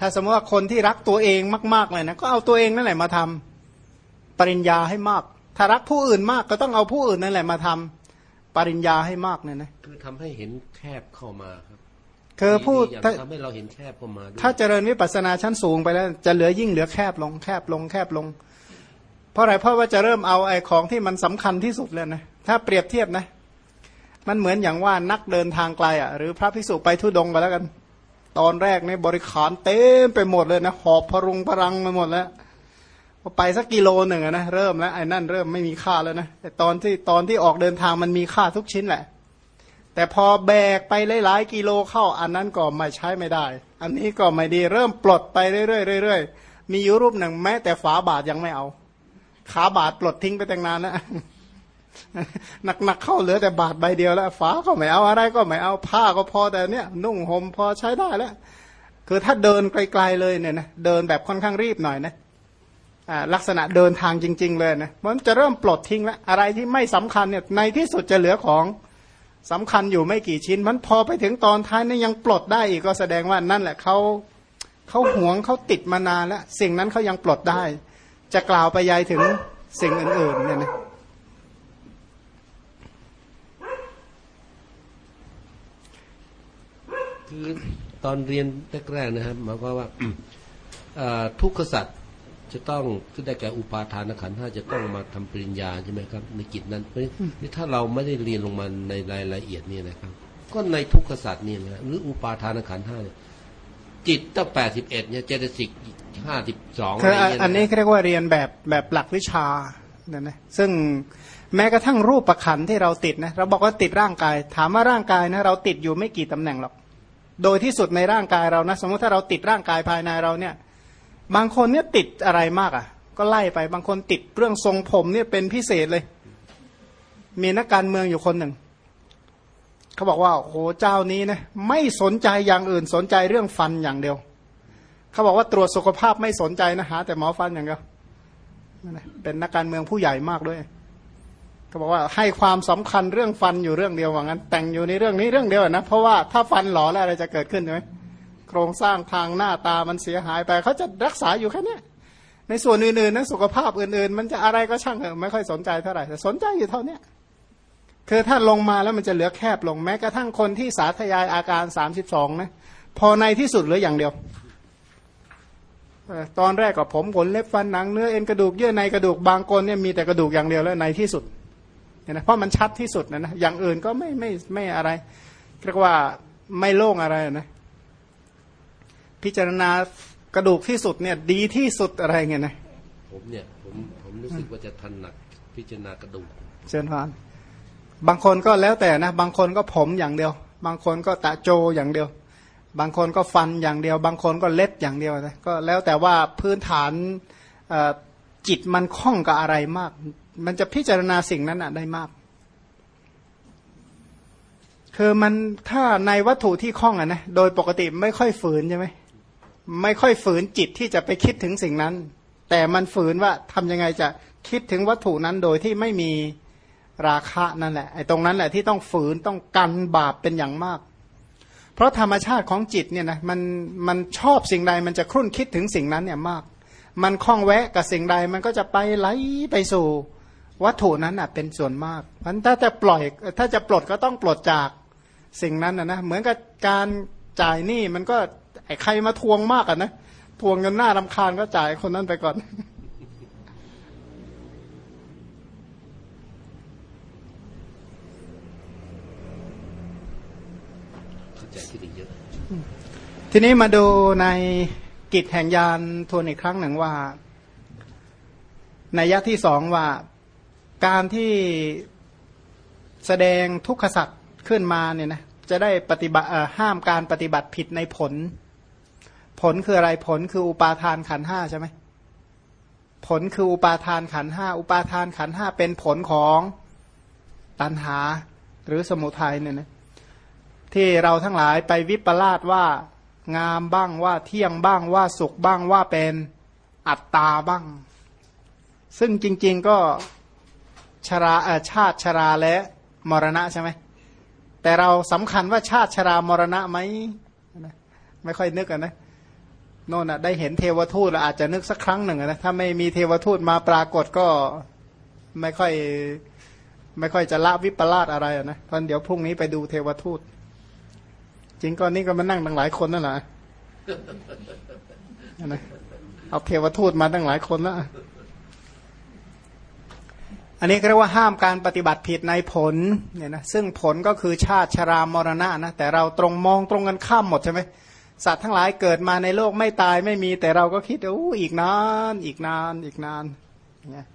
ถ้าสมมติว่าคนที่รักตัวเองมาก ๆ เลยนะ ก็เอาตัวเองนั่นแหละมาทำปริญญาให้มาก ถ้ารักผู้อื่นมากก็ต้องเอาผู้อื่นนั่นแหละมาทำปริญญาให้มากเนี่ยนะคือทำให้เห็นแคบเข้ามาครับคือผู้ดีๆถ้าทำให้เราเห็นแคบเข้ามาด้วยถ้าเจริญวิปัสสนาชั้นสูงไปแล้ว จะเหลือยิ่งเหลือแคบลงแคบลงแคบลง เพราะอะไรเพราะว่าจะเริ่มเอาไอ้ของที่มันสำคัญที่สุดเลยนะถ้าเปรียบเทียบนะ มันเหมือนอย่างว่านักเดินทางไกลอะ หรือพระภิกษุไปทุดงค์ไปแล้วกัน ตอนแรกเนี่ยบริขารเต็มไปหมดเลยนะหอบพรุงพรังไปหมดแล้วพอไปสักกิโลหนึ่งนะเริ่มแล้วไอ้นั่นเริ่มไม่มีค่าแล้วนะแต่ตอนที่ตอนที่ออกเดินทางมันมีค่าทุกชิ้นแหละ แต่พอแบกไปหลายๆกิโลเข้าอันนั้นก็ไม่ใช้ไม่ได้ อันนี้ก็ไม่ดีเริ่มปลดไปเรื่อยๆเรื่อยๆมีอยู่รูปหนึ่งแม้แต่ฝาบาทยังไม่เอา ขาบาทปลดทิ้งไปตั้งนานแล้ว หนักๆเข้าเหลือแต่บาทใบเดียวแล้วฝาก็ไม่เอาอะไรก็ไม่เอาผ้าก็พอแต่เนี้ยนุ่งห่มพอใช้ได้แล้วคือถ้าเดินไกลๆเลยเนี่ยนะเดินแบบค่อนข้างรีบหน่อยนะอ่าลักษณะเดินทางจริง ๆ เลยนะมันจะเริ่มปลดทิ้งแล้วอะไรที่ไม่สำคัญเนี่ยในที่สุดจะเหลือของสำคัญอยู่ไม่กี่ชิ้น มันพอไปถึงตอนท้ายนี่ยังปลดได้อีกก็แสดงว่านั่นแหละเขาเขาหวงเขาติดมานานแล้ว สิ่งนั้นเขายังปลดได้ จะกล่าวไปยายถึงสิ่งอื่นๆเนี่ยนะ คือตอนเรียนแรกๆนะครับหมายความว่าอ่าทุกขสัตว์จะต้องคือได้แก่อุปาทานขันธ์ห้าจะต้องมาทำปริญญาใช่ไหมครับ ในกิจนั้นเพราะนี่ถ้าเราไม่ได้เรียนลงมาในรายละเอียดเนี่ยนะครับ ก็ในทุกขสัตว์นี่นะหรืออุปาทานขันธ์ห้าเนี่ยจิตตั้งแปดสิบเอ็ดเนี่ยเจตสิกห้าสิบสองคือะไรอเงี้ยอันนี้เขาเรียกว่าเรียนแบบแบบหลักวิชาเนี่ยนะซึ่งแม้กระทั่งรูปประขันที่เราติดนะเราบอกว่าติดร่างกาย ถามว่าร่างกายนะเราติดอยู่ไม่กี่ตำแหน่งหรอก โดยที่สุดในร่างกายเรานะ สมมติถ้าเราติดร่างกายภายในเราเนี่ย บางคนเนี่ยติดอะไรมากอะ ก็ไล่ไปบางคนติดเรื่องทรงผมเนี่ยเป็นพิเศษเลย มีนักการเมืองอยู่คนหนึ่ง เขาบอกว่าโอ้โหเจ้านี้นะไม่สนใจอย่างอื่นสนใจเรื่องฟันอย่างเดียว เขาบอกว่าตรวจสุขภาพไม่สนใจนะหาแต่หมอฟันอย่างเดียวเป็นนักการเมืองผู้ใหญ่มากด้วย เขาบอกว่าให้ความสำคัญเรื่องฟันอยู่เรื่องเดียวว่างั้น แต่งอยู่ในเรื่องนี้เรื่องเดียวนะเพราะว่าถ้าฟันหลอแล้วอะไรจะเกิดขึ้นใช่ไหมโครงสร้างทางหน้าตามันเสียหายไปเขาจะรักษาอยู่แค่นี้ในส่วนอื่นๆนะสุขภาพอื่นๆ มันจะอะไรก็ช่างเถอะไม่ค่อยสนใจเท่าไหร่แต่สนใจอยู่เท่าเนี้ยคือถ้าลงมาแล้วมันจะเหลือแคบลงแม้กระทั่งคนที่สาธยายอาการสามสิบสองนะ พอในที่สุดเหลืออย่างเดียวตอนแรกก็ผมขนเล็บฟันหนังเนื้อเอ็นกระดูกเยื่อในกระดูกบางคนเนี่ยมีแต่กระดูกอย่างเดียวแล้วในที่สุด นี่ยนะเพราะมันชัดที่สุดนะนะอย่างอื่นก็ไม่ไม่ไม่อะไรเรียกว่าไม่โล่งอะไรนะ พิจารณากระดูกที่สุดเนี่ย ดีที่สุดอะไรเงี้ยนะผมเนี่ยผมผมรู้สึกว่าจะทันหนักพิจารณากระดูกเชิญพานบางคนก็แล้วแต่นะ บางคนก็ผมอย่างเดียว บางคนก็ตะโจอย่างเดียว บางคนก็ฟันอย่างเดียว บางคนก็เล็บอย่างเดียวนะก็แล้วแต่ว่าพื้นฐานเอ่อจิตมันคล่องกับอะไรมาก มันจะพิจารณาสิ่งนั้นอะได้มาก คือมันถ้าในวัตถุที่คล่องอะนะโดยปกติไม่ค่อยฝืนใช่ไหมไม่ค่อยฝืนจิตที่จะไปคิดถึงสิ่งนั้น แต่มันฝืนว่าทำยังไงจะคิดถึงวัตถุนั้นโดยที่ไม่มีราคะนั่นแหละไอ้ตรงนั้นแหละที่ต้องฝืนต้องกันบาปเป็นอย่างมาก เพราะธรรมชาติของจิตเนี่ยนะมันมันชอบสิ่งใดมันจะครุ่นคิดถึงสิ่งนั้นเนี่ยมาก มันคล้องแวะกับสิ่งใดมันก็จะไปไหลไปสู่ วัตถุนั้นอะเป็นส่วนมากเพราะฉะนั้นถ้าจะปล่อยถ้าจะปลดก็ต้องปลดจากสิ่งนั้นนะนะเหมือนกับการจ่ายหนี้มันก็ไอ้ใครมาทวงมากอะนะทวงกันหน้ารำคาญก็จ่ายคนนั้นไปก่อนเข้าใจขึ้นอีกเยอะทีนี้มาดูในกิจแห่งยานทวนอีกครั้งหนึ่งว่า ในยะที่สองว่า การที่แสดงทุกขสัตว์ขึ้นมาเนี่ยนะจะได้ปฏิบัติห้ามการปฏิบัติผิดในผล ผลคืออะไรผลคืออุปาทานขันห้าใช่ไหมผลคืออุปาทานขันห้าอุปาทานขันห้าเป็นผลของตัณหาหรือสมุทัยเนี่ยนะที่เราทั้งหลายไปวิปลาสว่างามบ้างว่าเที่ยงบ้างว่าสุขบ้างว่าเป็นอัตตาบ้าง ซึ่งจริง ๆก็ ชราชาติชราและมรณะใช่ไหมแต่เราสำคัญว่าชาติชรามรณะไหมไม่ค่อยนึกอะนะโน่นน่ะได้เห็นเทวทูตอาจจะนึกสักครั้งหนึ่งนะถ้าไม่มีเทวทูตมาปรากฏก็ไม่ค่อยไม่ค่อยจะละวิปลาสอะไรนะตอนเดี๋ยวพรุ่งนี้ไปดูเทวทูต จริงก็นี่ก็มานั่งตั้งหลายคนนั่นแหละนะเอาเทวทูตมาตั้งหลายคนแล้ว อันนี้เรียกว่าห้ามการปฏิบัติผิดในผลเนี่ยนะซึ่งผลก็คือชาติชรามรณะนะแต่เราตรงมองตรงกันข้ามหมดใช่ไหมสัตว์ทั้งหลายเกิดมาในโลกไม่ตายไม่มี แต่เราก็คิดโอ้อีกนานอีกนานอีกนานเนี่ย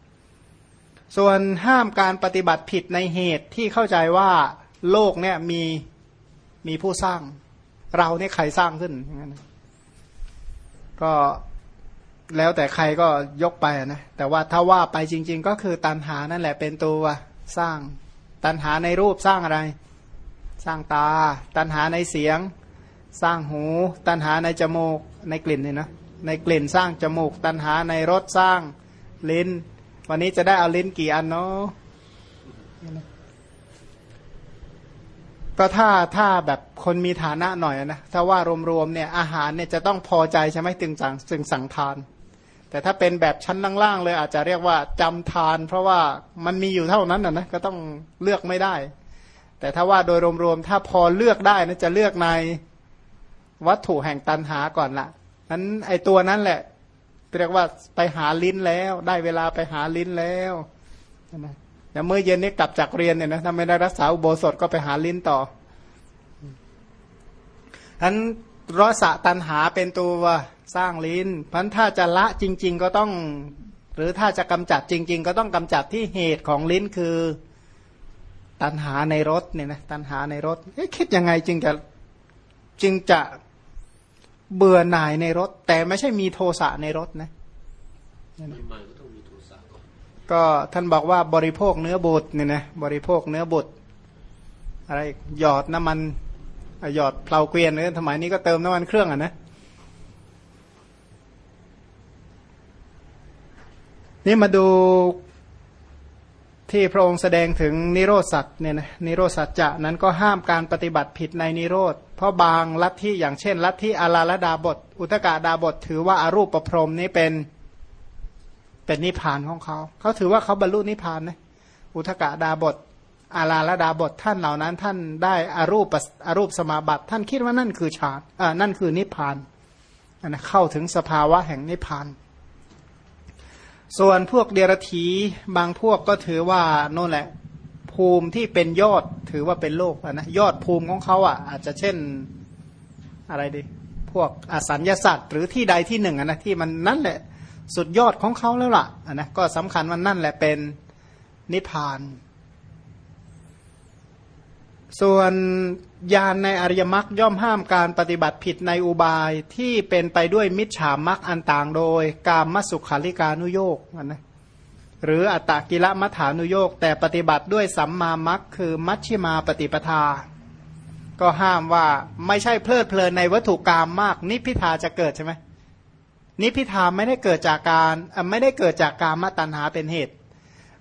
ส่วนห้ามการปฏิบัติผิดในเหตุที่เข้าใจว่าโลกเนี่ยมีมีผู้สร้าง เราเนี่ยใครสร้างขึ้นอย่างนั้นก็ แล้วแต่ใครก็ยกไปนะแต่ว่าถ้าว่าไปจริง ๆ ก็คือตันหานั่นแหละเป็นตัวสร้างตันหาในรูปสร้างอะไร สร้างตา ตันหาในเสียง สร้างหู ตันหาในจมูกในกลิ่นเนี่ยนะในกลิ่นสร้างจมูก ตันหาในรสสร้างลิ้น วันนี้จะได้เอาลิ้นกี่อันเนาะก็ถ้าถ้าแบบคนมีฐานะหน่อยนะถ้าว่ารวมๆเนี่ยอาหารเนี่ยจะต้องพอใจใช่ไหมตึงสั่งจึงสั่งทาน แต่ถ้าเป็นแบบชั้นล่างๆเลยอาจจะเรียกว่าจำทาน เพราะว่ามันมีอยู่เท่านั้นนะนะก็ต้องเลือกไม่ได้ แต่ถ้าว่าโดยรวมๆถ้าพอเลือกได้นะจะเลือกในวัตถุแห่งตันหาก่อนละนั้นไอตัวนั้นแหละเรียกว่าไปหาลิ้นแล้ว ได้เวลาไปหาลิ้นแล้วนะแต่เมื่อเย็นนี้กลับจากเรียนเนี่ยนะถ้าไม่ได้รักษาอุโบสถก็ไปหาลิ้นต่ออันรสะตันหาเป็นตัว สร้างลิ้นพันถ้าจะละจริง ๆ ก็ต้อง หรือถ้าจะกำจัดจริง ๆ ก็ต้องกำจัดที่เหตุของลิ้นคือ ตันหาในรถเนี่ยนะตันหาในรถคิดยังไงจึงจะจึงจะเบื่อหน่ายในรถ แต่ไม่ใช่มีโทสะในรถนะก็ท่านบอกว่าบริโภคเนื้อบุตรเนี่ยนะบริโภคเนื้อบุตรอะไรหยอดน้ำมันหยอดเปล่าเกวียนเนี่ยสมัยนี้ก็เติมน้ำมันเครื่องอะนะ นี่มาดูที่พระองค์แสดงถึงนิโรธสัตว์เนี่ยนะนิโรธสัจจะนั้นก็ห้ามการปฏิบัติผิดในนิโรธ เพราะบางลัทธิอย่างเช่น ลัทธิอาราลดาบท อุตกาดาบท ถือว่าอารูปประพรมนี้เป็นเป็นนิพพานของเขา เขาถือว่าเขาบรรลุนิพพานนะอุทกะดาบท อาลาลดาบทท่านเหล่านั้นท่านได้อารูปอารูปสมาบัติ ท่านคิดว่านั่นคือฌานอ่านั่นคือนิพพานนะเข้าถึงสภาวะแห่งนิพพาน ส่วนพวกเดรธีบางพวกก็ถือว่าโน่นแหละ ภูมิที่เป็นยอดถือว่าเป็นโลกนะยอดภูมิของเขาอะ อาจจะเช่นอะไรดี พวกอสัญญาสัตว์หรือที่ใดที่หนึ่งนะที่มันนั่นแหละ สุดยอดของเขาแล้วล่ะนะก็สำคัญว่านั่นแหละเป็นนิพพาน ส่วนญาณในอริยมรรคย่อมห้ามการปฏิบัติผิดในอุบายที่เป็นไปด้วยมิจฉามรรคอันต่างโดย กามมสุขาริกานุโยกนะหรืออัตตกิละมัฐานุโยกแต่ปฏิบัติด้วยสัมมามัคคือมัชชิมาปฏิปทา ก็ห้ามว่าไม่ใช่เพลิดเพลินในวัตถุกรรมมาก นิพิทาจะเกิดใช่ไหมนิพิทาไม่ได้เกิดจากการไม่ได้เกิดจากการมตัณหาเป็นเหตุ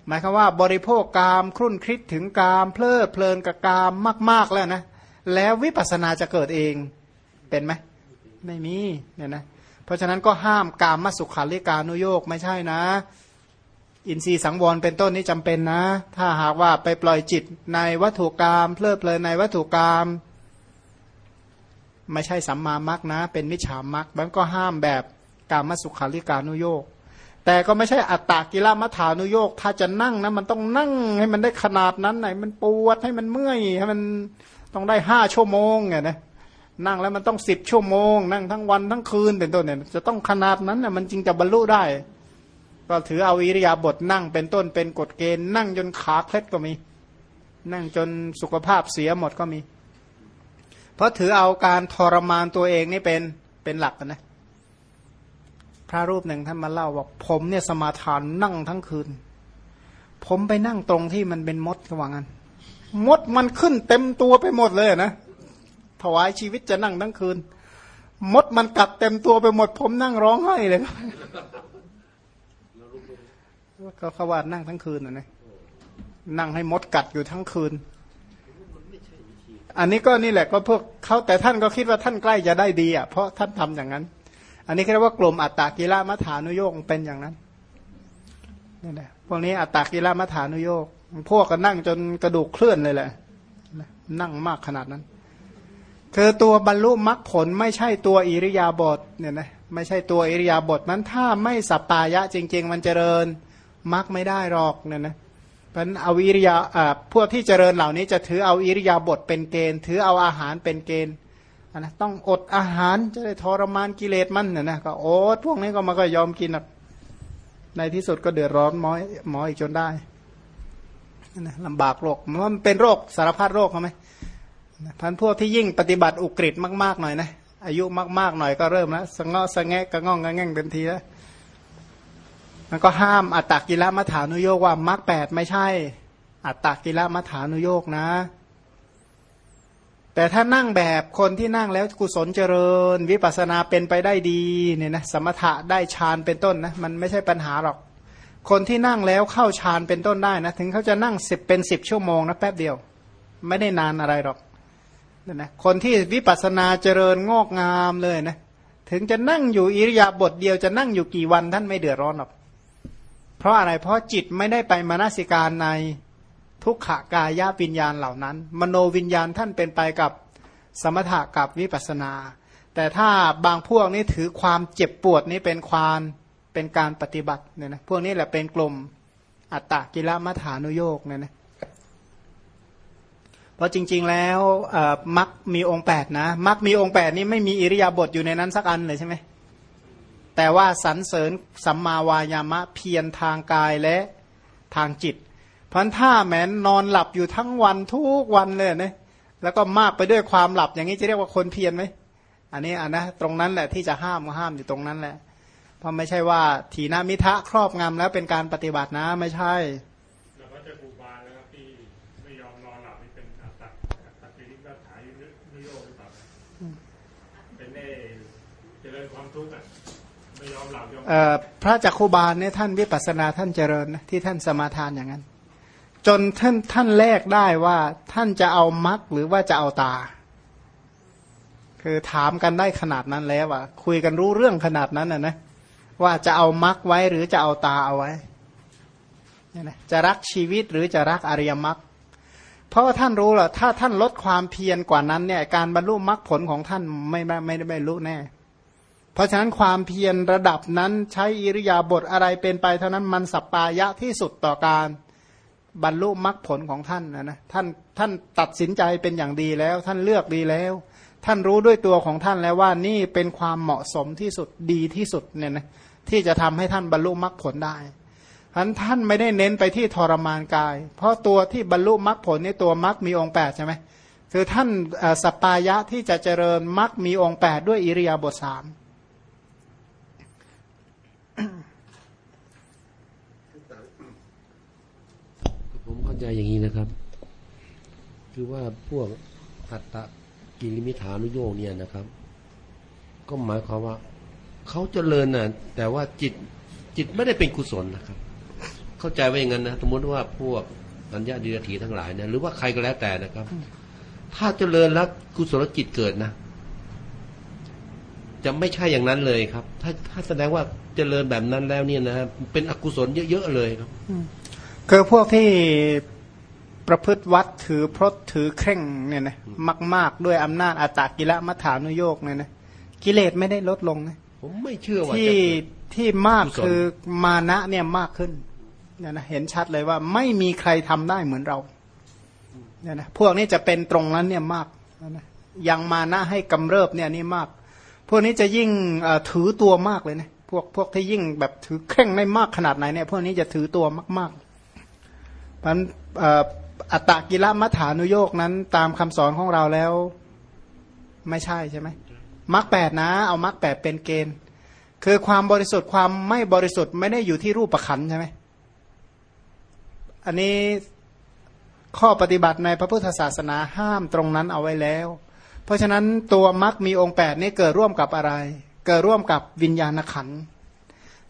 หมายความว่าบริโภคกามครุ่นคิดถึงกาม เพลิดเพลินกับกามมาก ๆแล้วนะ แล้ววิปัสสนาจะเกิดเองเป็นไหมไม่มีเนี่ยนะเพราะฉะนั้นก็ห้ามกามมาสุขาริการนุโยกไม่ใช่นะ อินทรีย์สังวรเป็นต้นนี้จำเป็นนะ ถ้าหากว่าไปปล่อยจิตในวัตถุกรรมเพลิดเพลินในวัตถุกรรมไม่ใช่สัมมามักนะ เป็นมิจฉามักมันก็ห้ามแบบกามสุขาริการนุโยก แต่ก็ไม่ใช่อัตตากิลมัฐานุโยกถ้าจะนั่งนะมันต้องนั่งให้มันได้ขนาดนั้นไหนมันปวดให้มันเมื่อยให้มันต้องได้ห้าชั่วโมงไงนะนั่งแล้วมันต้องสิบชั่วโมง นั่งทั้งวันทั้งคืนเป็นต้นเนี่ยจะต้องขนาดนั้นน่ยมันจึงจะบรรลุได้ ก็ถือเอาอิริยาบถนั่งเป็นต้นเป็นกฎเกณฑ์นั่งจนขาเคล็ดก็มี นั่งจนสุขภาพเสียหมดก็มี เพราะถือเอาการทรมานตัวเองนี่เป็นเป็นหลักนะ พระรูปหนึ่งท่านมาเล่าบอกผมเนี่ยสมาทานนั่งทั้งคืน ผมไปนั่งตรงที่มันเป็นมดกว่างันมดมันขึ้นเต็มตัวไปหมดเลยนะถวายชีวิตจะนั่งทั้งคืน มดมันกัดเต็มตัวไปหมด ผมนั่งร้องไห้เลยก็เขาว่านั่งทั้งคืนนะนะนั่งให้มดกัดอยู่ทั้งคืน อันนี้ก็นี่แหละก็พวกเขาแต่ท่านก็คิดว่าท่านใกล้จะได้ดีอะเพราะท่านทำอย่างนั้น อันนี้เรียกว่ากลุ่มอัตตากิละมัฐานุโยกเป็นอย่างนั้นนี่แหละพวกนี้อัตตากิละมัฐานุโยกพวกก็นั่งจนกระดูกเคลื่อนเลยแหละนั่งมากขนาดนั้น คือตัวบรรลุมรรคผลไม่ใช่ตัวอิริยาบถเนี่ยนะไม่ใช่ตัวอิริยาบถนั้นถ้าไม่สัปปายะจริง ๆ มันเจริญมรรคไม่ได้หรอกเนี่ยนะเพราะเอาอิริยาพวกที่เจริญเหล่านี้จะถือเอาอิริยาบถเป็นเกณฑ์ ถือเอาอาหารเป็นเกณฑ์ นะต้องอดอาหารจะได้ทรมานกิเลสมันเนี่ยนะก็อดพวกนี้ก็มาก็ยอมกินในที่สุดก็เดือดร้อนหมอหมออีกจนได้นะลำบากโรคมันเป็นโรคสารพัดโรคใช่ไหมพันพวกที่ยิ่งปฏิบัติอุกฤษมากๆหน่อยนะอายุมากๆหน่อยก็เริ่มแล้วสงอสงแงกระง่องกระแง่งเต็มทีแล้วมันก็ห้ามอัตตากิละมัฐานุโยกว่ามรรคแปดไม่ใช่ อัตตากิละมัฐานุโยกนะ แต่ถ้านั่งแบบคนที่นั่งแล้วกุศลเจริญ วิปัสนาเป็นไปได้ดีเนี่ยนะสมถะได้ฌานเป็นต้นนะมันไม่ใช่ปัญหาหรอก คนที่นั่งแล้วเข้าฌานเป็นต้นได้นะถึงเขาจะนั่งสิบเป็นสิบชั่วโมงนะแป๊บเดียว ไม่ได้นานอะไรหรอกนะนะคนที่วิปัสสนาเจริญงอกงามเลยนะถึงจะนั่งอยู่อิริยาบถเดียวจะนั่งอยู่กี่วันท่านไม่เดือดร้อนหรอกเพราะอะไรเพราะจิตไม่ได้ไปมานาสิการใน ทุกขากายวิญญาณเหล่านั้น มโนวิญญาณท่านเป็นไปกับสมถะกับวิปัสนา แต่ถ้าบางพวกนี้ถือความเจ็บปวดนี้เป็นความเป็นการปฏิบัติเนี่ยนะพวกนี้แหละเป็นกลุ่มอัตตกิลมัฐานุโยกเนี่ยนะเพราะจริง ๆ แล้วมักมีองค์แปดนะมักมีองค์แปดนี้ไม่มีอิริยาบถอยู่ในนั้นสักอันเลยใช่ไหมแต่ว่าสรรเสริญสัมมาวายามะเพียรทางกายและทางจิต พันท่าแม้นนอนหลับอยู่ทั้งวันทุกวันเลยนะแล้วก็มากไปด้วยความหลับอย่างนี้จะเรียกว่าคนเพียรไหมอันนี้อันนะตรงนั้นแหละที่จะห้ามก็ห้ามอยู่ตรงนั้นแหละ เพราะไม่ใช่ว่าถีนามิทะครอบงำแล้วเป็นการปฏิบัตินะไม่ใช่พระจักคุบาลเนี่ยท่านวิปัสสนาท่านเจริญนะที่ท่านสมาทานอย่างนั้น จนท่านท่านแลกได้ว่าท่านจะเอามักหรือว่าจะเอาตา คือถามกันได้ขนาดนั้นแล้วอะ คุยกันรู้เรื่องขนาดนั้นอะนะว่าจะเอามักไว้หรือจะเอาตาเอาไว้เนี่ยนะจะรักชีวิตหรือจะรักอริยมรรคเพราะว่าท่านรู้แหละถ้าท่านลดความเพียรกว่านั้นเนี่ยการบรรลุมรรคผลของท่านไม่ไม่ไม่ได้บรรลุแน่ เพราะฉะนั้นความเพียรระดับนั้นใช้อิริยาบถอะไรเป็นไป เท่านั้นมันสัปปายะที่สุดต่อการ บรรลุมรรคผลของท่านนะนะท่านท่านตัดสินใจเป็นอย่างดีแล้ว ท่านเลือกดีแล้ว ท่านรู้ด้วยตัวของท่านแล้วว่านี่เป็นความเหมาะสมที่สุดดีที่สุดเนี่ยนะที่จะทำให้ท่านบรรลุมรรคผลได้ฉะนั้นท่านไม่ได้เน้นไปที่ทรมานกาย เพราะตัวที่บรรลุมรรคผลนี่ตัวมรรคมีองค์แปดใช่ไหมคือท่านสปายะที่จะเจริญมรรคมีองค์แปดด้วยอิริยาบถสามผมเข้า ใจอย่างนี้นะครับ คือว่าพวกอัตตะกิริมิฐานุโยกเนี่ยนะครับ ก็หมายความว่าเขาเจริญน่ะ แต่ว่าจิตจิตไม่ได้เป็นกุศลนะครับ เข้าใจไว่าอย่างนั้นนะสมมติว่าพวกอัญญาดีรถีทั้งหลายเนี่ยหรือว่าใครก็แล้วแต่นะครับ ถ้าเจริญแล้วกุศลจิตเกิดนะจะไม่ใช่อย่างนั้นเลยครับ ถ้าถ้าแสดงว่าเจริญแบบนั้นแล้วเนี่ยนะเป็นอกุศลเยอะๆเลยครับ คือพวกที่ประพฤติวัดถือพรตถือเคร่งเนี่ยนะมาก ๆ ด้วยอำนาจอาตากิละมัฐานุโยกเนี่ยนะกิเลสไม่ได้ลดลงนะผมไม่เชื่อว่าที่ที่มากคือมานะเนี่ยมากขึ้นเนี่ยนะเห็นชัดเลยว่าไม่มีใครทำได้เหมือนเราเนี่ยนะพวกนี้จะเป็นตรงนั้นเนี่ยมากนะยังมานะให้กำเริบเนี่ยนี่มาก พวกนี้จะยิ่งถือตัวมากเลยนะพวกพวกที่ยิ่งแบบถือเคร่งได้มากขนาดไหนเนี่ยพวกนี้จะถือตัวมากๆ พันอัตตกิลมัฐานุโยกนั้น ตามคำสอนของเราแล้ว ไม่ใช่ใช่ไหมมรรคแปดนะ เอามรรคแปดเป็นเกณฑ์ คือความบริสุทธิ์ความไม่บริสุทธิ์ไม่ได้อยู่ที่รูปประคันใช่ไหมอันนี้ข้อปฏิบัติในพระพุทธศาสนาห้ามตรงนั้นเอาไว้แล้ว เพราะฉะนั้นตัวมรรคมีองค์แปดนี้เกิดร่วมกับอะไร เกิดร่วมกับวิญญาณขัน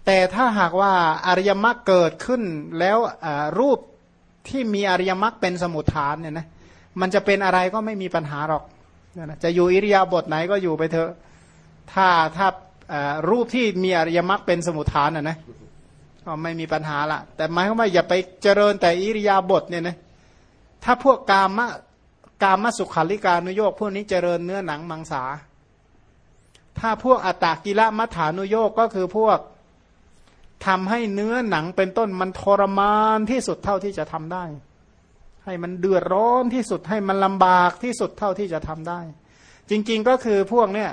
แต่ถ้าหากว่าอริยมรรคเกิดขึ้นแล้วรูป ที่มีอริยมรรคเป็นสมุทฐานเนี่ยนะมันจะเป็นอะไรก็ไม่มีปัญหาหรอกนะจะอยู่อิริยาบถไหนก็อยู่ไปเถอะถ้าถ้ารูปที่มีอริยมรรคเป็นสมุทฐานอะนะก็ไม่มีปัญหาละแต่หมายความว่าอย่าไปเจริญแต่อิริยาบถเนี่ยนะถ้าพวกกามะกามสุขาริการุโยกพวกนี้เจริญเนื้อหนังมังสา ถ้าพวกอัตตากิละมัฐานุโยกก็คือพวก ทำให้เนื้อหนังเป็นต้นมันทรมานที่สุดเท่าที่จะทำได้ ให้มันเดือดร้อนที่สุดให้มันลำบากที่สุดเท่าที่จะทำได้ จริงๆก็คือพวกเนี้ย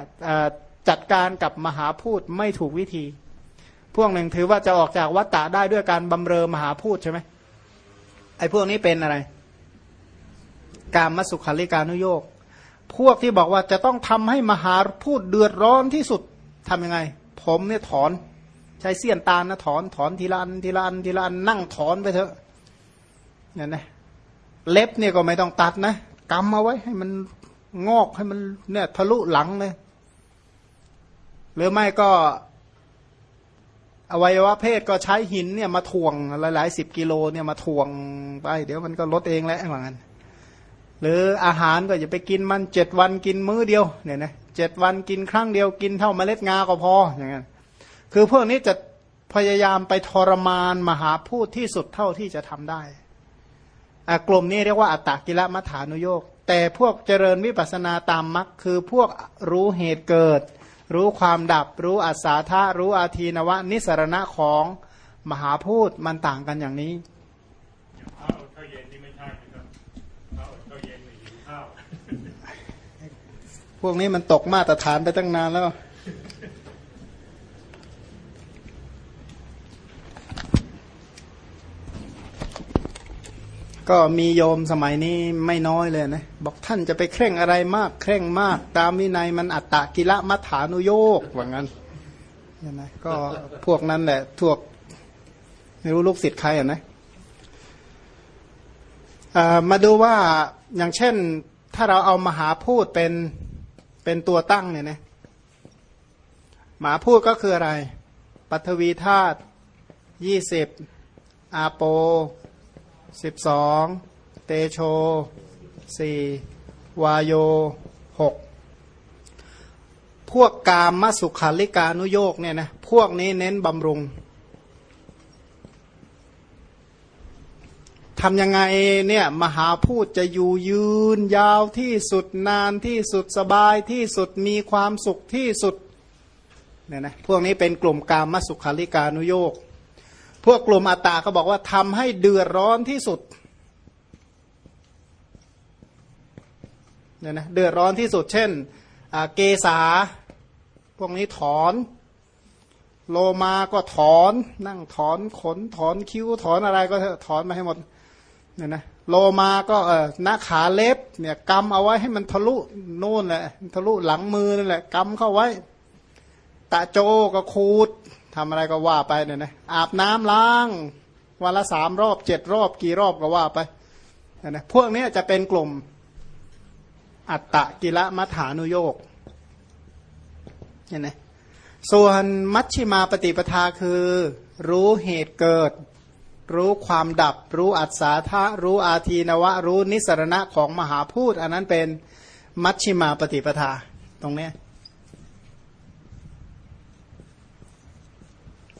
จัดการกับมหาพูดไม่ถูกวิธี พวกหนึ่งถือว่าจะออกจากวัฏฏะได้ด้วยการบำเรอมหาพูดใช่ไหมไอ้พวกนี้เป็นอะไร การมสุขาริการนุโยกพวกที่บอกว่าจะต้องทำให้มหาพูดเดือดร้อนที่สุดทํำยังไง ผมเนี่ยถอน ใช้เสี้ยนตาลนะถอนถอนทีละอันทีละอันทีละอันนั่งถอนไปเถอะเนี่ยนะเล็บเนี่ยก็ไม่ต้องตัดนะกำเอาไว้ให้มันงอกให้มันเนี่ยทะลุหลังเลยหรือไม่ก็อวัยวะเพศก็ใช้หินเนี่ยมาถ่วงหลายๆสิบกิโลเนี่ยมาถ่วงไป เดี๋ยวมันก็ลดเองแหละเหมือนกันหรืออาหารก็อย่าไปกินมันเจ็ดวันกินมื้อเดียวเนี่ยนะเจ็ดวันกินครั้งเดียวกินเท่าเมล็ดงาก็พออย่างเงี้ย คือพวกนี้จะพยายามไปทรมานมหาพูดที่สุดเท่าที่จะทำได้กลุ่มนี้เรียกว่าอัตตกิละมัฐานุโยกแต่พวกเจริญวิปัสนาตามมักคือพวกรู้เหตุเกิด รู้ความดับ รู้อัศาธารู้อาทีนวะ นิสรณะของมหาพูดมันต่างกันอย่างนี้พวกนี้มันตกมาตรฐานไปตั้งนานแล้ว ก็มีโยมสมัยนี้ไม่น้อยเลยนะบอกท่านจะไปเคร่งอะไรมาก เคร่งมาก ตามวินัยมันอัตตะกิละมัฐานุโยกว่างั้นเนี่ยนะก็พวกนั้นแหละพวกไม่รู้ลูกศิษย์ใครอะนะมาดูว่าอย่างเช่นถ้าเราเอามหาพูดเป็นเป็นตัวตั้งเนี่ยนะมหาพูดก็คืออะไร ปัทวีธาตุยี่สิบอาโป สิบสองเตโชสี่วายโยหกพวกกามมสุขาลิกานุโยกเนี่ยนะพวกนี้เน้นบำรุงทำยังไงเนี่ยมหาพูดจะอยู่ยืนยาวที่สุดนานที่สุดสบายที่สุดมีความสุขที่สุดเนี่ยนะพวกนี้เป็นกลุ่มกามมสุขาลิกานุโยก พวกกลุ่มอัตตาเขาบอกว่าทำให้เดือดร้อนที่สุดเนี่ยนะเดือดร้อนที่สุด เช่นเกษาพวกนี้ถอน โลมาก็ถอน นั่งถอนขนถอนคิ้วถอนอะไรก็ถอนมาให้หมดเนี่ยนะโลมาก็เออหน้าขาเล็บเนี่ยกำเอาไว้ให้มันทะลุโน่นแหละทะลุหลังมือนั่นแหละกำเข้าไว้ ตะโจก็คูด ทำอะไรก็ว่าไปเนี่ยนะอาบน้ำล้างวันละสามรอบเจ็ดรอบกี่รอบก็ว่าไปนะพวกนี้จะเป็นกลุ่มอัตตะกิละมัฐานุโยกเห็นไหมส่วนมัชชิมาปฏิปทาคือ รู้เหตุเกิด รู้ความดับ รู้อัศาธารู้อาทีนวะ รู้นิสรณะของมหาพูด อันนั้นเป็นมัชชิมาปฏิปทา ตรงนี้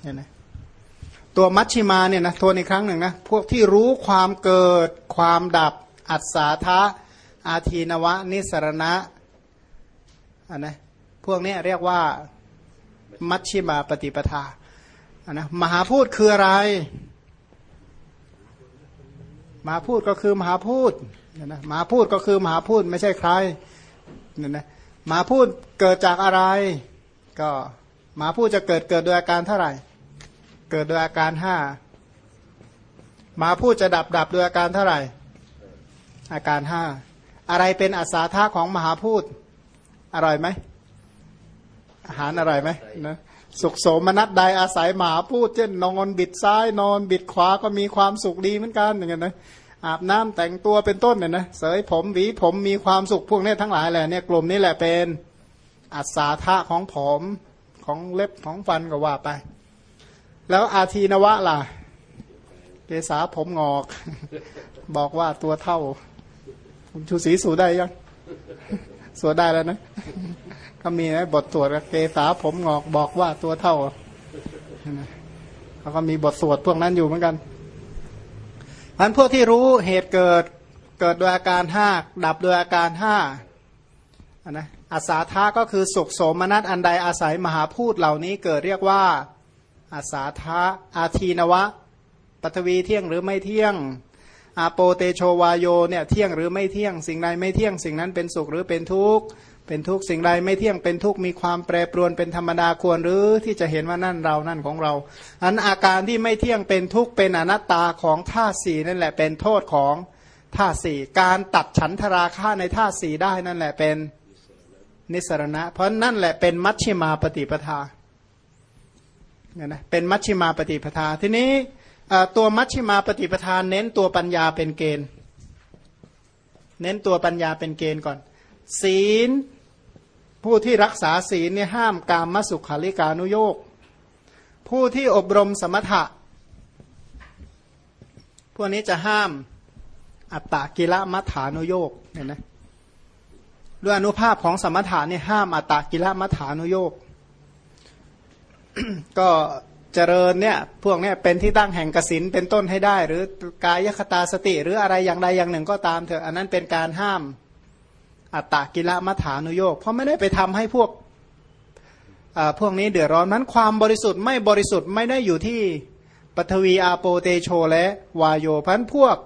เนี่ยนะตัวมัชชิมาเนี่ยนะทวนอีกครั้งหนึ่งนะพวกที่รู้ความเกิด ความดับ อัศาทะอาทีนวะ นิสรณะอันนะพวกนี้เรียกว่ามัชชิมาปฏิปทาอันนะมหาพูดคืออะไร มหาพูดก็คือมหาพูดเนี่ยนะมหาพูดก็คือมหาพูดไม่ใช่ใครเนี่ยนะมหาพูดเกิดจากอะไร ก็มหาพูดจะเกิดเกิดโดยอาการเท่าไหร่ เกิดโดยอาการห้ามาพูดจะดับดับโดยอาการเท่าไหร่ อาการห้าอะไรเป็นอาสาท่าของมหาพูด อร่อยไหมอาหารอร่อยไหมนะสุขโสมนัสใดอาศัยหมาพูดเช่นนอนบิดซ้ายนอนบิดขวาก็มีความสุขดีเหมือนกันอย่างเงี้ยนะอาบน้ำแต่งตัวเป็นต้นเนี่ยนะเสยผมหวีผมมีความสุขพวกนี้ทั้งหลายแหละเนี่ยกลุ่มนี้แหละเป็นอัศาธาของผมของเล็บของฟันก็ว่าไป แล้วอาทีนวะล่ะเกษาผมงอก บอกว่าตัวเท่า คุณชูศรีสูได้ยังสูได้แล้วนะ ก็มีนะบทสวดเกษาผมงอกบอกว่าตัวเท่าเขาก็มีบทสวดพวกนั้นอยู่เหมือนกันพันพวกที่รู้เหตุเกิดเกิดโดยอาการห้าดับโดยอาการห้านะอาสาทาก็คือสุขโสมนัสอันใดอาศัยมหาพูดเหล่านี้เกิดเรียกว่า อาสาทะอาทีนวะปัทวีเที่ยงหรือไม่เที่ยงอาโปเตโชวายโยเนี่ยเที่ยงหรือไม่เที่ยงสิ่งใดไม่เที่ยงสิ่งนั้นเป็นสุขหรือเป็นทุกข์เป็นทุกข์สิ่งใดไม่เที่ยงเป็นทุกข์มีความแปรปรวนเป็นธรรมดาควรหรือที่จะเห็นว่านั่นเรานั่นของเรา อันอาการที่ไม่เที่ยงเป็นทุกข์เป็นอนัตตาของธาสี่นั่นแหละเป็นโทษของธาสี่การตัดฉันทราค่าในธาสี่ได้นั่นแหละเป็นนิสรณะ เพราะนั่นแหละเป็นมัชชิมาปฏิปทา เนี่ยนะเป็นมัชชิมาปฏิปทา ทีนี้ตัวมัชชิมาปฏิปทานเน้นตัวปัญญาเป็นเกณฑ์ เน้นตัวปัญญาเป็นเกณฑ์ก่อน ศีล ผู้ที่รักษาศีลเนี่ยห้ามกามมสุขาริกานุโยกผู้ที่อบรมสมถะ พวกนี้จะห้ามอัตตกิละมัฐานุโยกเห็นไหมด้วยอนุภาพของสมถะเนี่ยห้ามอัตตกิละมัฐานุโยก ก็เจริญเนี่ยพวกเนี้ยเป็นที่ตั้งแห่งกสินเป็นต้นให้ได้ หรือกายคตาสติ หรืออะไรอย่างใดอย่างหนึ่งก็ตามเถอะอันนั้นเป็นการห้ามอัตตากิละมัฐานุโยกเพราะไม่ได้ไปทำให้พวกพวกนี้เดือดร้อนนั้นความบริสุทธิ์ไม่บริสุทธิ์ไม่ได้อยู่ที่ปฐวีอาโปเตโชและวายโยพันพวก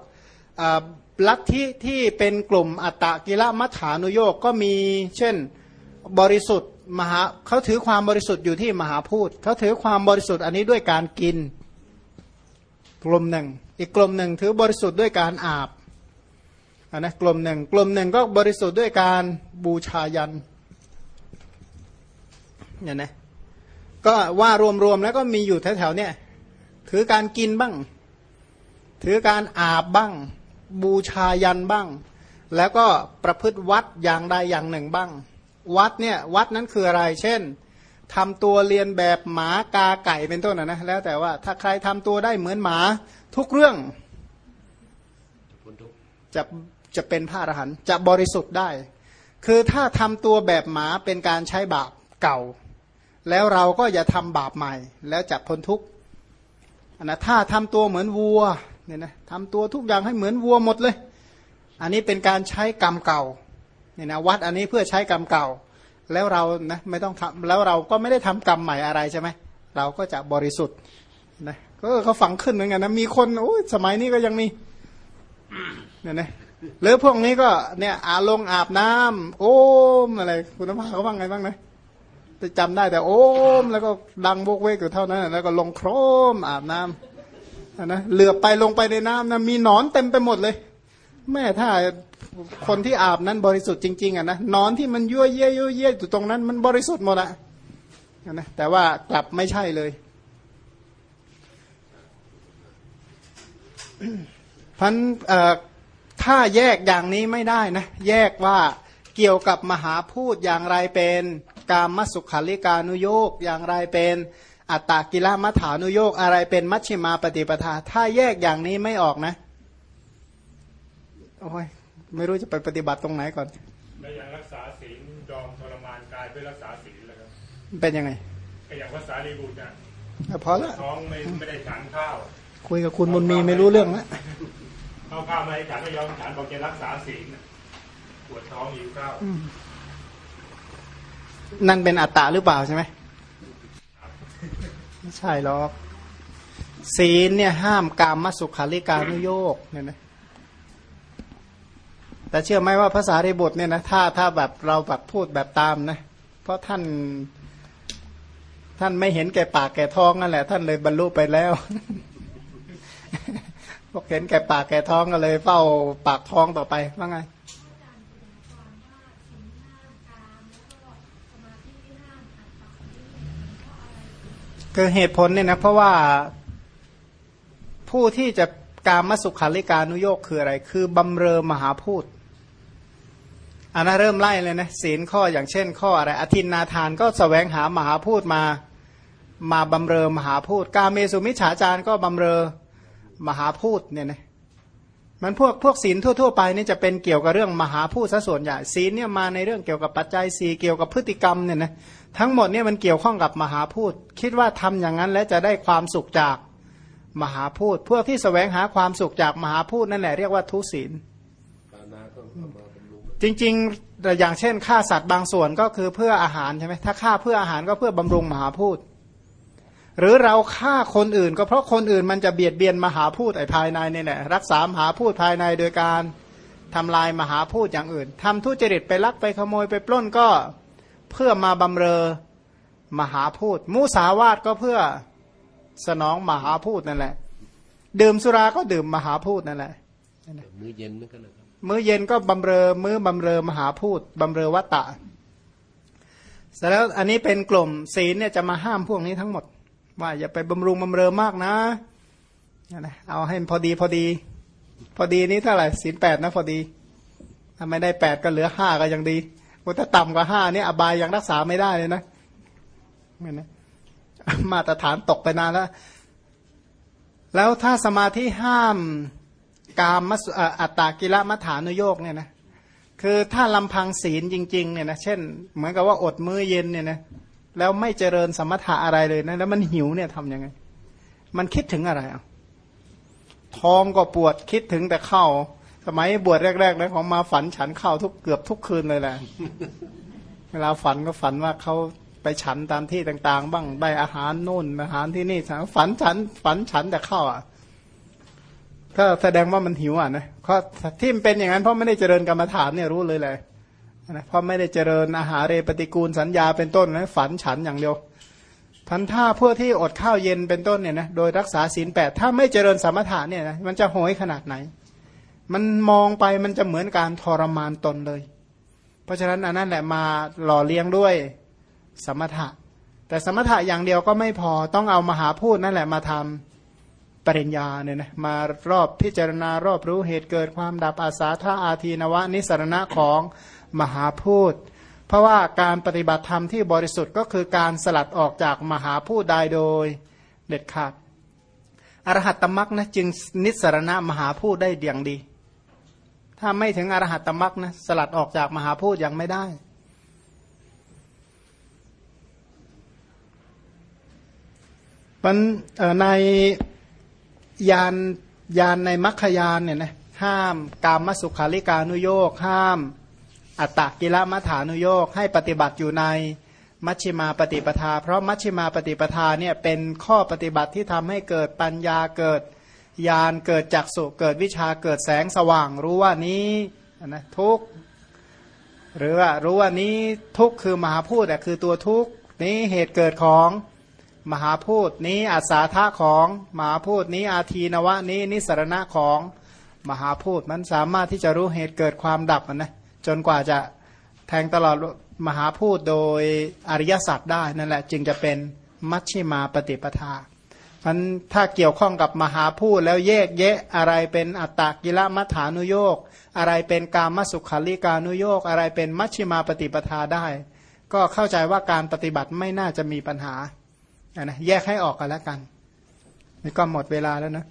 ลัทธิที่เป็นกลุ่มอัตตกิละมัฐานุโยกก็มีเช่นบริสุทธิ์ มหาเขาถือความบริสุทธิ์อยู่ที่มหาพูดเขาถือความบริสุทธิ์อันนี้ด้วยการกิน กลุ่มหนึ่ง อีกกลุ่มหนึ่งถือบริสุทธิ์ด้วยการอาบอันนะกลุ่มหนึ่งกลุ่มหนึ่งก็บริสุทธิ์ด้วยการบูชายันเนี่ยนะก็ว่ารวมๆแล้วก็มีอยู่แถวๆเนี่ยถือการกินบ้าง ถือการอาบบ้าง บูชายันบ้าง แล้วก็ประพฤติวัดอย่างใดอย่างหนึ่งบ้าง วัดเนี่ยวัดนั้นคืออะไร เช่นทำตัวเรียนแบบหมากาไก่เป็นต้นนะนะแล้วแต่ว่าถ้าใครทำตัวได้เหมือนหมาทุกเรื่อง จะจะเป็นพระอรหันต์จะบริสุทธิ์ได้ คือถ้าทำตัวแบบหมาเป็นการใช้บาปเก่า แล้วเราก็อย่าทำบาปใหม่ แล้วจะพ้นทุกข์นะถ้าทำตัวเหมือนวัวเนี่ยนะทำตัวทุกอย่างให้เหมือนวัวหมดเลย อันนี้เป็นการใช้กรรมเก่า เนี่ยนะวัดอันนี้เพื่อใช้กรรมเก่า แล้วเรานะไม่ต้องทำแล้วเราก็ไม่ได้ทำกรรมใหม่อะไรใช่ไหมเราก็จะบริสุทธิ์นะก็เขาฝังขึ้นเหมือนกันนะมีคนโอ้ยสมัยนี้ก็ยังมีเนี่ยนะหรือพวกนี้ก็เนี่ยอาลงอาบน้ำโอ้มอะไรคุณธรรมเขาว่าไงบ้างนะจะจำได้แต่โอ้มแล้วก็ดังโบกเวกอยู่เท่านั้นแล้วก็ลงโครมอาบน้ำนะเหลือไปลงไปในน้ำนะมีหนอนเต็มไปหมดเลย แม่ถ้า คนที่อาบนั้นบริสุทธิ์จริงๆอะนะนอนที่มันยั่วเยี่ยยั่วเยี่ยอยู่ตรงนั้นมันบริสุทธิ์หมดอะนะแต่ว่ากลับไม่ใช่เลยพันถ้าแยกอย่างนี้ไม่ได้นะ แยกว่าเกี่ยวกับมหาพูดอย่างไรเป็นกามมสุขาริกานุโยกอย่างไรเป็น อัตตากิลมัฐานุโยกอะไรเป็นมัชฌิมาปฏิปทา ถ้าแยกอย่างนี้ไม่ออกนะโอ้ย ไม่รู้จะไปปฏิบัติตรงไหนก่อนแล้วอย่างรักษาศีลยอมทรมานกายเพื่อรักษาศีลเลยครับเป็นยังไงก็อย่างภาษาลีบุตรนะพอละท้องไม่ไม่ได้ฉันข้าว คุยกับคุณบุญมีไม่รู้เรื่องนะข้าวข้าวไม่ฉันไม่ยอมฉันบอกจะรักษาศีลปวดท้องหิวข้าวนั่นเป็นอัตตาหรือเปล่าใช่ไหมไม่ใช่หรอกศีลเนี่ยห้ามกามมสุขาริการุโยกเนี่ยนะ แต่เชื่อไหมว่าภาษาในบทเนี่ยนะถ้าถ้าแบบเราแบบพูดแบบตามนะ เพราะท่าน ท่านไม่เห็นแก่ปากแก่ท้องนั่นแหละ ท่านเลยบรรลุไปแล้วพวกเห็นแก่ปากแก่ท้องก็เลยเฝ้าปากท้องต่อไปว่าไงคือเหตุผลเนี่ยนะเพราะว่าผู้ที่จะการมสุขาริการุโยกคืออะไร คือบำเรอมหาพูด อันนั้นเริ่มไล่เลยนะศีลข้ออย่างเช่น ข้ออะไรอธินนาทานก็สแสวงหามหาพูดมามาบำเรอมหาพูดกาเมสุมิฉาจารก็บำเรอมหาพูดเนี่ยนะมันพวกพวกศีลทั่ว ๆ ไปนี่จะเป็นเกี่ยวกับเรื่องมหาพูดซะส่วนใหญ่ศีลเนี่ยมาในเรื่องเกี่ยวกับปัจจัยสีเกี่ยวกับพฤติกรรมเนี่ยนะทั้งหมดเนี่ยมันเกี่ยวข้องกับมหาพูด คิดว่าทำอย่างนั้นแล้วจะได้ความสุขจากมหาพูดพวกที่แสวงหาความสุขจากมหาพูดนั่นแหละเรียกว่าทุศีล ปานาก็เอามาบำรุง จริงๆอย่างเช่นฆ่าสัตว์บางส่วนก็คือเพื่ออาหารใช่ไหมถ้าฆ่าเพื่ออาหารก็เพื่อบำรุงมหาพูดหรือเราฆ่าคนอื่น ก็เพราะคนอื่นมันจะเบียดเบียนมหาพูดไอภายในนี่แหละรักษามหาพูดภายในโดยการทำลายมหาพูดอย่างอื่นทำทุจริตไปลักไปขโมยไปปล้นก็เพื่อมาบำเรอมหาพูดมุสาวาทก็เพื่อสนองมหาพูดนั่นแหละ ดื่มสุราก็ดื่มมหาพูดนั่นแหละมื้อเย็นมือนกันนะครับ มื้อเย็นก็บำเรอมื้อบำเรอมหาพูดบำเรอวัตตะเสร็จแล้วอันนี้เป็นกลุ่มศีลเนี่ยจะมาห้ามพวกนี้ทั้งหมด ว่าอย่าไปบำรุงบำเรอมากนะนะเอาให้พอดีพอดี พอดีนี้เท่าไหร่ศีลแปดนะพอดีถ้าไม่ได้แปดก็เหลือห้าก็ยังดีว่าถ้าต่ำกว่าห้านี่อบายยังรักษาไม่ได้เลยนะไม่นะมาตรฐานตกไปนานแล้ว แล้วถ้าสมาธิห้าม กามมัสอัตตากิละมัฐานุโยกเนี่ยนะคือถ้าลำพังศีลจริงๆเนี่ยนะเช่น เหมือนกับว่าอดมื้อเย็นเนี่ยนะแล้วไม่เจริญสมถะอะไรเลยนะแล้วมันหิวเนี่ยทำยังไง มันคิดถึงอะไรอะท้องก็ปวดคิดถึงแต่ข้าวสมัยบวชแรกๆนะของมาฝันฉันข้าวทุกเกือบทุกคืนเลยแหละเวลาฝันก็ฝันว่าเขาไปฉันตามที่ต่าง ๆ บ้างได้อาหารนู่นอาหารที่นี่ฝันฉันฝันฉันแต่ข้าวอะ ถ้าแสดงว่ามันหิวอะนะเพราะที่มันเป็นอย่างนั้นเพราะไม่ได้เจริญกรรมฐานเนี่ยรู้เลยเลยนะเพราะไม่ได้เจริญอาหารเรปฏิกูลสัญญาเป็นต้นนะฝันฉันอย่างเดียวพันท่าเพวกที่อดข้าวเย็นเป็นต้นเนี่ยนะโดยรักษาศีลแปดถ้าไม่เจริญสมถะเนี่ยนะมันจะโหยขนาดไหน มันมองไปมันจะเหมือนการทรมานตนเลย เพราะฉะนั้นอันนั้นแหละมาหล่อเลี้ยงด้วยสมถะ แต่สมถะอย่างเดียวก็ไม่พอต้องเอามหาพูดนั่นแหละมาทำ ปริญญาเนี่ยนะมารอบพิจารณารอบรู้เหตุเกิดความดับอาสาธาอาทีนวะ นิสรณะของมหาพูดเพราะว่าการปฏิบัติธรรมที่บริสุทธิ์ก็คือการสลัดออกจากมหาพูดใดโดยเด็ดขาดอรหัตตมรักนะจึงนิสรณะมหาพูดได้อย่างดี ถ้าไม่ถึงอรหัตตมรักนะสลัดออกจากมหาพูดยังไม่ได้มันเอ่อใน ยานยานในมัคคยานเนี่ยนะห้ามกามมสุขาริกานุโยกห้าม อัตตกิลมัฐานุโยกให้ปฏิบัติอยู่ในมัชฌิมาปฏิปทา เพราะมัชฌิมาปฏิปทาเนี่ยเป็นข้อปฏิบัติที่ทำให้เกิดปัญญาเกิดญาณเกิดจักสุเกิดวิชาเกิดแสงสว่าง รู้ว่านี้นะทุกหรือว่ารู้ว่านี้ทุกคือมหาพูดแต่คือตัวทุกนี้เหตุเกิดของ มหาพูดนี้อาสาทะของมหาพูดนี้อาทีนวะนี้นิสรณะของมหาพูดมันสามารถที่จะรู้เหตุเกิดความดับนะจนกว่าจะแทงตลอดมหาพูดโดยอริยสัจได้นั่นแหละ จึงจะเป็นมัชชิมาปฏิปทามันถ้าเกี่ยวข้องกับมหาพูดแล้วแยกแยะอะไรเป็นอัตตกิลมัฐานุโยกอะไรเป็นกามสุขาริกานุโยกอะไรเป็นมัชชิมาปฏิปทาได้ ก็เข้าใจว่าการปฏิบัติไม่น่าจะมีปัญหา นะแยกให้ออกกันแล้วกันนี่ก็หมดเวลาแล้วนะ